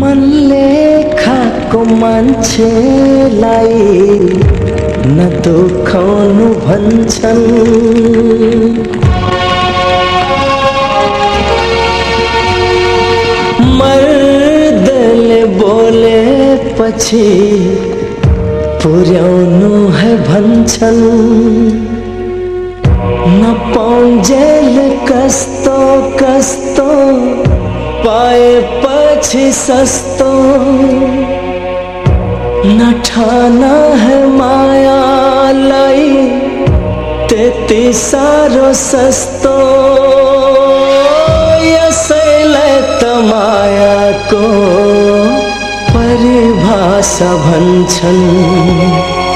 মন লেখা কো মানছে লাই না দুঃখনু ভঞ্চন মর্দল বলে পছি পুরানো হে ভঞ্চন না পৌঁজেল কস্তো কস্তো पाएपछि सस्तो नठाना है मायालाई त्यति साह्रो सस्तो। यसैलाई त मायाको परिभाषा भन्छन्।